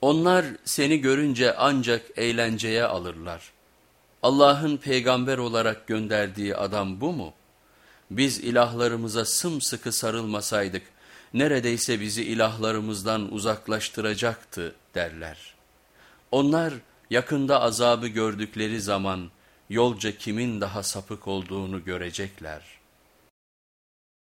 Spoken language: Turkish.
Onlar seni görünce ancak eğlenceye alırlar. Allah'ın peygamber olarak gönderdiği adam bu mu? Biz ilahlarımıza sımsıkı sarılmasaydık neredeyse bizi ilahlarımızdan uzaklaştıracaktı derler. Onlar yakında azabı gördükleri zaman yolca kimin daha sapık olduğunu görecekler.